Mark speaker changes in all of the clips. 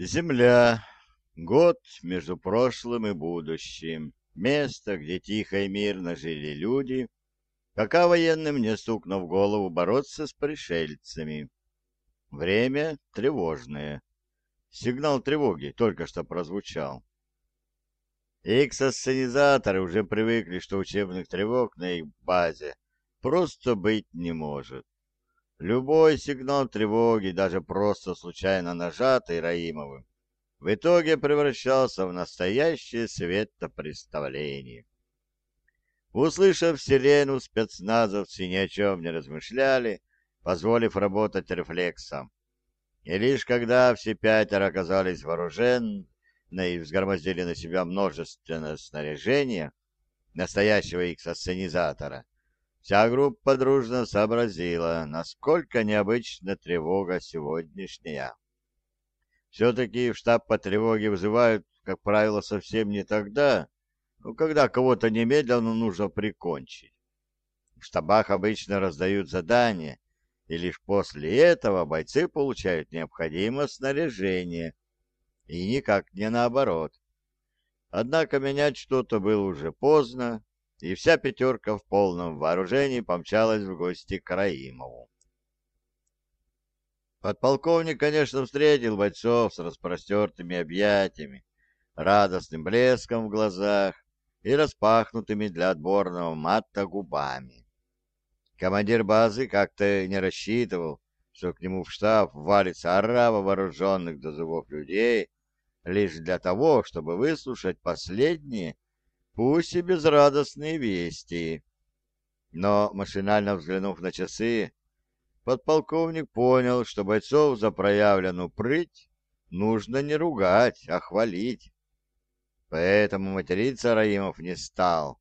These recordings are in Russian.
Speaker 1: Земля. Год между прошлым и будущим. Место, где тихо и мирно жили люди, пока военным не стукнув голову бороться с пришельцами. Время тревожное. Сигнал тревоги только что прозвучал. Иксосценизаторы уже привыкли, что учебных тревог на их базе просто быть не может. Любой сигнал тревоги, даже просто случайно нажатый Раимовым, в итоге превращался в настоящее светопреставление. Услышав сирену, спецназовцы ни о чем не размышляли, позволив работать рефлексом. И лишь когда все пятеро оказались вооружены и взгромоздили на себя множественное снаряжение настоящего икс-ассенизатора, Вся группа дружно сообразила, насколько необычна тревога сегодняшняя. Все-таки в штаб по тревоге вызывают, как правило, совсем не тогда, ну, когда кого-то немедленно нужно прикончить. В штабах обычно раздают задания, и лишь после этого бойцы получают необходимое снаряжение, и никак не наоборот. Однако менять что-то было уже поздно, и вся пятерка в полном вооружении помчалась в гости к Раимову. Подполковник, конечно, встретил бойцов с распростертыми объятиями, радостным блеском в глазах и распахнутыми для отборного мата губами. Командир базы как-то не рассчитывал, что к нему в штаб валится орава вооруженных до зубов людей, лишь для того, чтобы выслушать последние пусть и безрадостные вести. Но, машинально взглянув на часы, подполковник понял, что бойцов за проявленную прыть нужно не ругать, а хвалить. Поэтому материться Раимов не стал,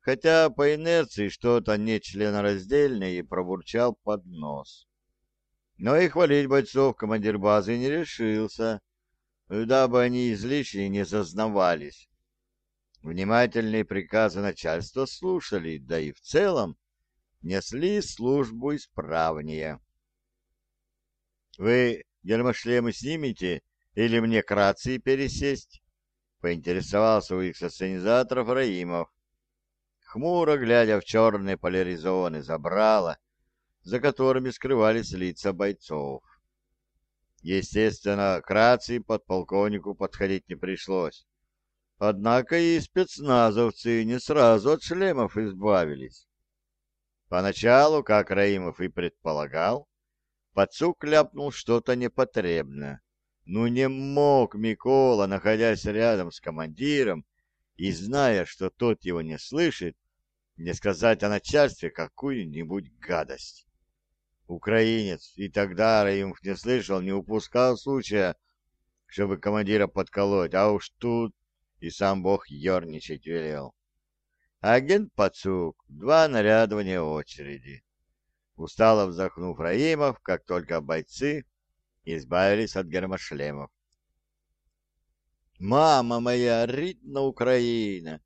Speaker 1: хотя по инерции что-то нечленораздельное и пробурчал под нос. Но и хвалить бойцов командир базы не решился, дабы они излишне не зазнавались. Внимательные приказы начальства слушали, да и в целом несли службу исправнее. «Вы гермошлемы снимете или мне к рации пересесть?» — поинтересовался у их сценизаторов Раимов, хмуро глядя в черные поляризованные забрала, за которыми скрывались лица бойцов. Естественно, к рации подполковнику подходить не пришлось. Однако и спецназовцы не сразу от шлемов избавились. Поначалу, как Раимов и предполагал, Пацук ляпнул что-то непотребное. Ну не мог Микола, находясь рядом с командиром и зная, что тот его не слышит, не сказать о начальстве какую-нибудь гадость. Украинец и тогда Раимов не слышал, не упускал случая, чтобы командира подколоть, а уж тут и сам бог ерничать велел. Агент Пацук, два наряда вне очереди. Устало вздохнув Раимов, как только бойцы избавились от гермошлемов. «Мама моя, ритна Украина!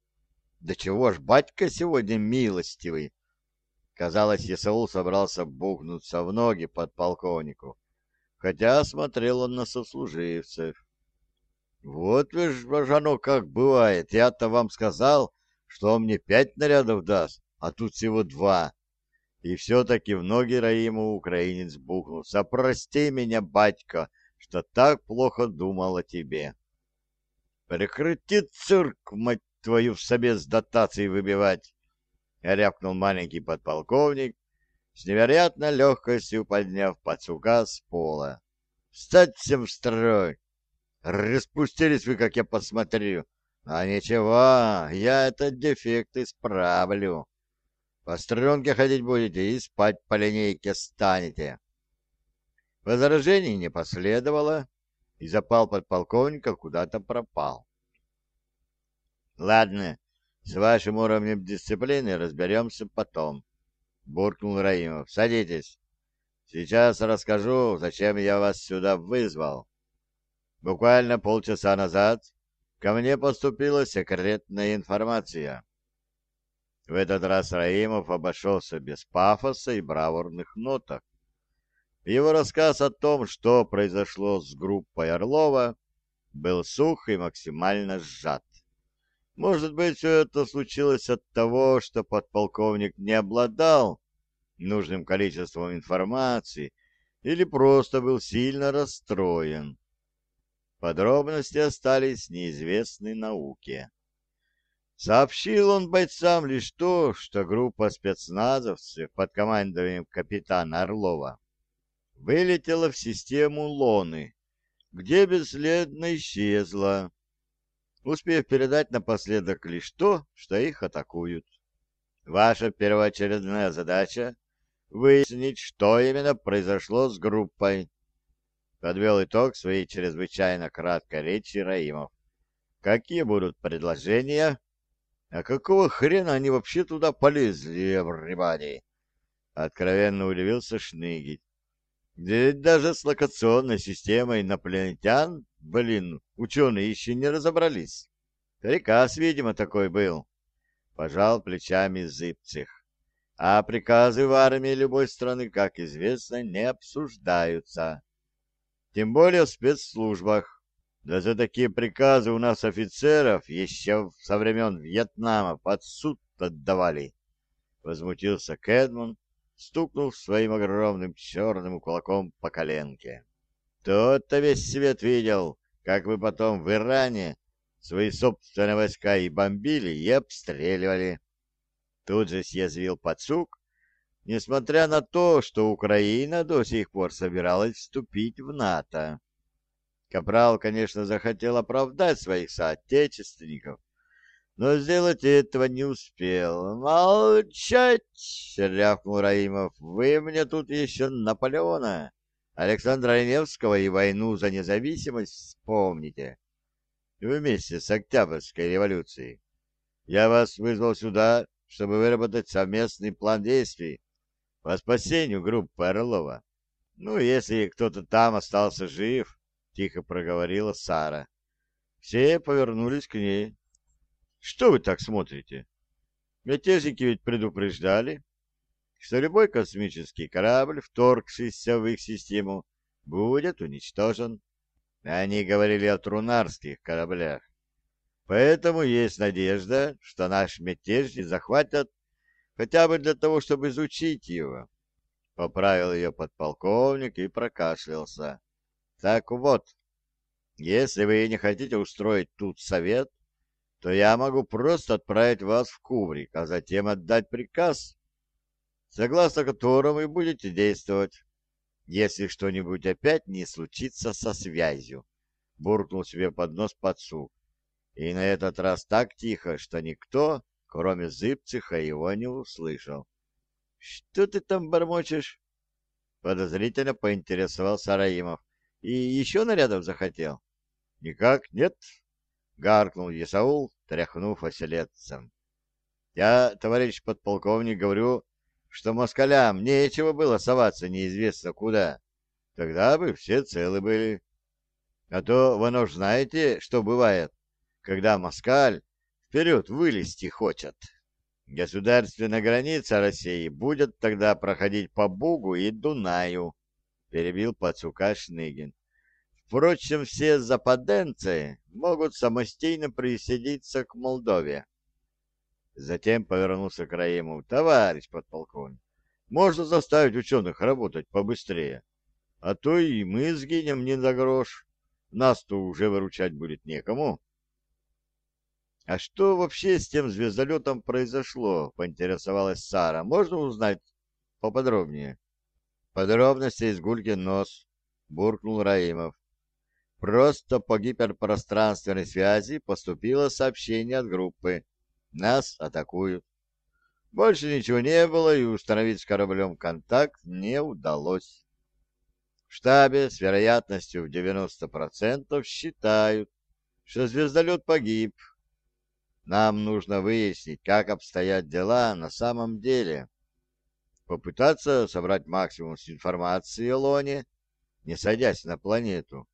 Speaker 1: Да чего ж батька сегодня милостивый!» Казалось, Исаул собрался бухнуться в ноги подполковнику, хотя смотрел он на сослуживцев. Вот ж, оно как бывает. Я-то вам сказал, что он мне пять нарядов даст, а тут всего два. И все-таки в ноги Раиму украинец бухнулся. Прости меня, батька, что так плохо думал о тебе. Прекрати цирк, мать твою, в себе с дотацией выбивать, — рявкнул маленький подполковник, с невероятно легкостью подняв пацука с пола. — Встать всем в строй! Распустились вы, как я посмотрю. А ничего, я этот дефект исправлю. По струнке ходить будете и спать по линейке станете. Возражений не последовало, и запал подполковника куда-то пропал. «Ладно, с вашим уровнем дисциплины разберемся потом», — буркнул Раимов. «Садитесь. Сейчас расскажу, зачем я вас сюда вызвал». Буквально полчаса назад ко мне поступила секретная информация. В этот раз Раимов обошелся без пафоса и бравурных ноток. Его рассказ о том, что произошло с группой Орлова, был сух и максимально сжат. Может быть, все это случилось от того, что подполковник не обладал нужным количеством информации или просто был сильно расстроен. Подробности остались неизвестны науке. Сообщил он бойцам лишь то, что группа спецназовцев под командованием капитана Орлова вылетела в систему Лоны, где бесследно исчезла, успев передать напоследок лишь то, что их атакуют. Ваша первоочередная задача — выяснить, что именно произошло с группой. Подвел итог своей чрезвычайно краткой речи Раимов. Какие будут предложения? А какого хрена они вообще туда полезли, everybody? Откровенно удивился Шныгель. Ведь даже с локационной системой инопланетян, блин, ученые еще не разобрались. Приказ, видимо, такой был. Пожал плечами Зыбцих. А приказы в армии любой страны, как известно, не обсуждаются. Тем более в спецслужбах. Да за такие приказы у нас офицеров еще со времен Вьетнама под суд отдавали. Возмутился Кэдман, стукнув своим огромным черным кулаком по коленке. Тот-то весь свет видел, как вы потом в Иране свои собственные войска и бомбили, и обстреливали. Тут же съязвил Пацук, несмотря на то, что Украина до сих пор собиралась вступить в НАТО. Капрал, конечно, захотел оправдать своих соотечественников, но сделать этого не успел. «Молчать!» — рявкнул Раимов. «Вы мне тут еще Наполеона, Александра Невского и войну за независимость вспомните. Вместе с Октябрьской революцией. Я вас вызвал сюда, чтобы выработать совместный план действий по спасению группы Орлова. Ну, если кто-то там остался жив, — тихо проговорила Сара. Все повернулись к ней. Что вы так смотрите? Мятежники ведь предупреждали, что любой космический корабль, вторгшийся в их систему, будет уничтожен. Они говорили о трунарских кораблях. Поэтому есть надежда, что наш мятежник захватят хотя бы для того, чтобы изучить его. Поправил ее подполковник и прокашлялся. Так вот, если вы не хотите устроить тут совет, то я могу просто отправить вас в кубрик, а затем отдать приказ, согласно которому вы будете действовать, если что-нибудь опять не случится со связью. Буркнул себе под нос подсук. И на этот раз так тихо, что никто, кроме Зыбциха, его не услышал. — Что ты там бормочешь? — подозрительно поинтересовался Раимов. — И еще нарядов захотел? — Никак нет, — гаркнул Исаул, тряхнув оселедцем. Я, товарищ подполковник, говорю, что москалям нечего было соваться неизвестно куда. Тогда бы все целы были. А то вы уж знаете, что бывает, когда москаль вперед вылезти хочет. Государственная граница России будет тогда проходить по Бугу и Дунаю, перебил Пацука Шныгин. Впрочем, все западенцы могут самостийно присоединиться к Молдове. Затем повернулся к Раиму. «Товарищ подполковник, можно заставить ученых работать побыстрее, а то и мы сгинем не за грош. Нас-то уже выручать будет некому». «А что вообще с тем звездолетом произошло?» — поинтересовалась Сара. «Можно узнать поподробнее?» «Подробности из Гулькин нос», — буркнул Раимов. Просто по гиперпространственной связи поступило сообщение от группы. Нас атакуют. Больше ничего не было, и установить с кораблем контакт не удалось. В штабе с вероятностью в 90% считают, что звездолет погиб. Нам нужно выяснить, как обстоят дела на самом деле. Попытаться собрать максимум информации о Лоне, не садясь на планету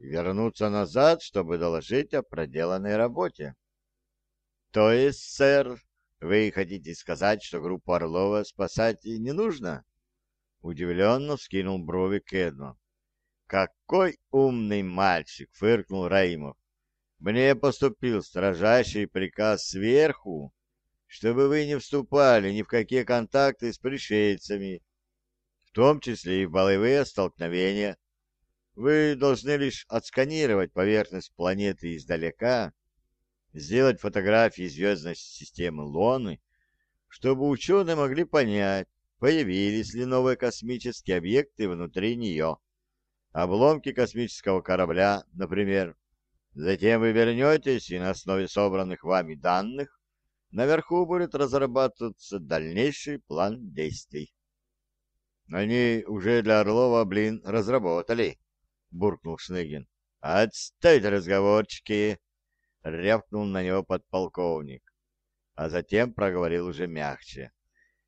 Speaker 1: вернуться назад, чтобы доложить о проделанной работе. — То есть, сэр, вы хотите сказать, что группу Орлова спасать и не нужно? Удивленно вскинул брови Кэдман. какой умный мальчик!» — фыркнул Раимов. «Мне поступил строжайший приказ сверху, чтобы вы не вступали ни в какие контакты с пришельцами, в том числе и в боевые столкновения. Вы должны лишь отсканировать поверхность планеты издалека, сделать фотографии звездной системы Луны, чтобы ученые могли понять, появились ли новые космические объекты внутри нее. Обломки космического корабля, например. Затем вы вернетесь, и на основе собранных вами данных наверху будет разрабатываться дальнейший план действий. Они уже для Орлова, блин, разработали, буркнул Шныгин. Отставить разговорчики, рявкнул на него подполковник, а затем проговорил уже мягче.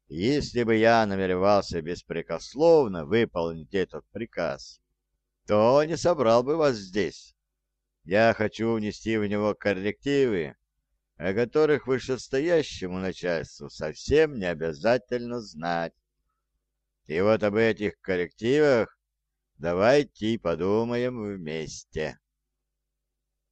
Speaker 1: Если бы я намеревался беспрекословно выполнить этот приказ, то не собрал бы вас здесь. Я хочу внести в него коррективы, о которых вышестоящему начальству совсем не обязательно знать. И вот об этих коррективах давайте подумаем вместе.